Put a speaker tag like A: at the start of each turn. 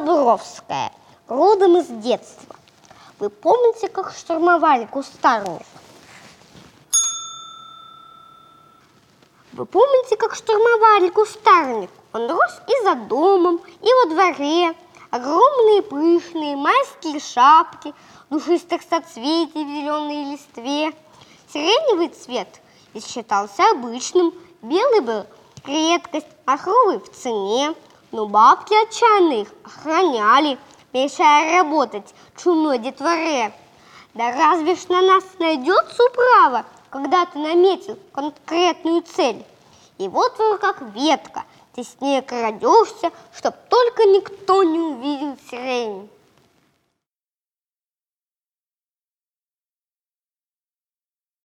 A: Бобровская, родом из детства. Вы помните, как штурмовали кустарник? Вы помните, как штурмовали кустарник? Он рос и за домом, и во дворе. Огромные пышные майские шапки, душистых соцветий в зеленой листве. Сиреневый цвет считался обычным, белый был редкость, махровый в цене. Но бабки отчаянные их охраняли, мешая работать чумной детворе. Да разве ж на нас найдется управа, когда ты наметил конкретную цель? И вот вы как ветка, теснее крадешься, чтоб только никто не увидел сирень.